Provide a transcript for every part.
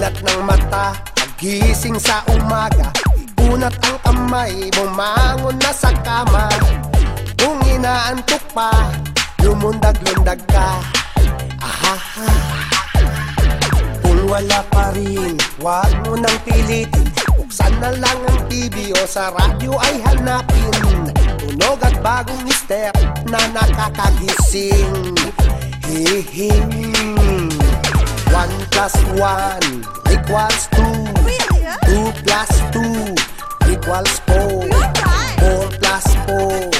ng mata Pagising sa umaga. Iunat ang kamay Bumangon na sa kama. Kung inaantok pa Lumundag-lundag ka. Ahaha Kung wala pa rin Huwag mo nang pilitin. Buksan na lang ang TV o sa radyo ay hanapin. Tunog at bagong step na nakakagising. Hihing One plus one equals two? Two plus two equals four. Four plus four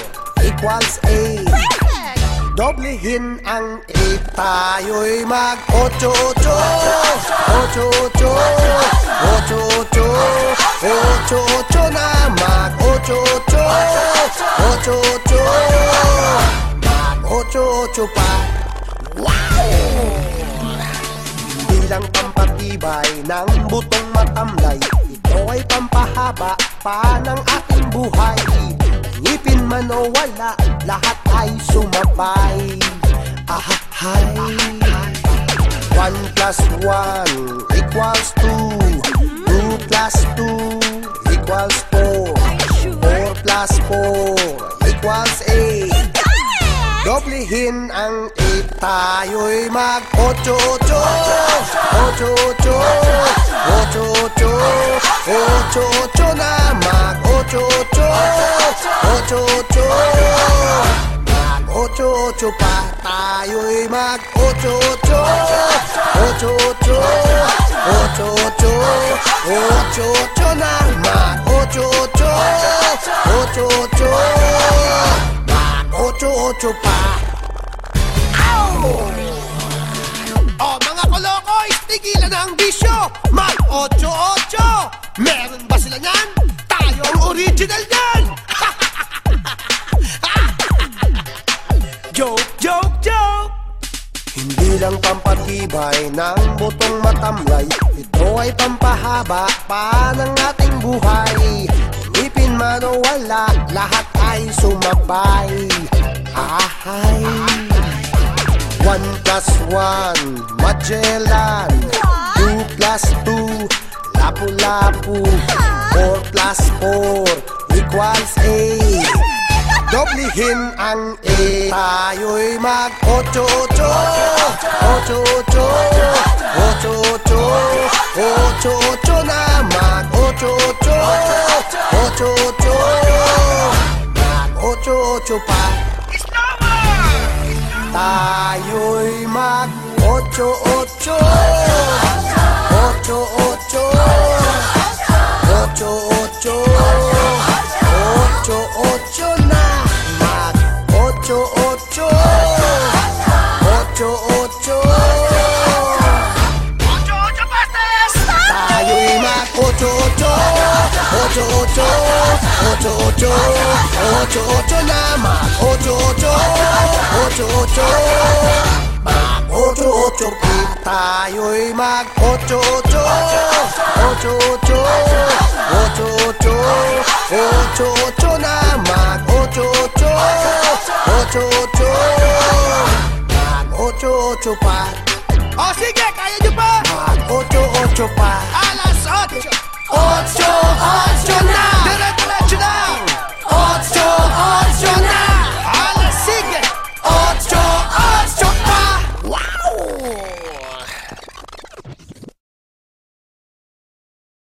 equals eight Perfect! Doblehin ang 8 Tayo'y mag 8 8 8 8 8 8 8 8 na mag 8 8 8 8 8 pa ng butong matamlay. Ito ay pampahaba pa ng ating buhay? Ngipin man o wala, lahat ay sumabay Ahahay One plus one equals two. Two plus two equals four. Four plus four equals eight Doblehin ang 8 Tayo'y mag 8 8 8 8 8 8 8 na mag 8 8 8 Mag 8 8 pa Tayo'y mag 8 8 8 8 8 8 8 na mag 8 8 8 pa. Ow! O oh, mga kolokoy, tigilan ang bisyo. Mag 8-8 Meron ba sila niyan? Tayo ang original niyan. Joke, joke, joke. Hindi lang pampatibay ng butong matamlay. Ito ay pampahaba pa ng ating buhay. Ipin man o wala, lahat ay sumabay. One plus one, Magellan. Two plus two, Lapu-Lapu Four plus four, equals eight. Doblihin ang 8 Tayo'y mag 8 8 8 8 8 8 8 na mag 8 8 8 Mag 8 pa 8 8 8 8 8 8 8 na mag 8 8 8 8 Tayo'y mag 8 8 8 8 8 8 8 na mag 8 8 8 ocho ocho. Pita, hoy mag ocho ocho. Ocho ocho. Ocho ocho. Ocho ocho na mag ocho ocho. Ocho ocho. Mag ocho ocho pa o sigue calle pa mag ocho ocho pa a las ocho. Ocho ocho.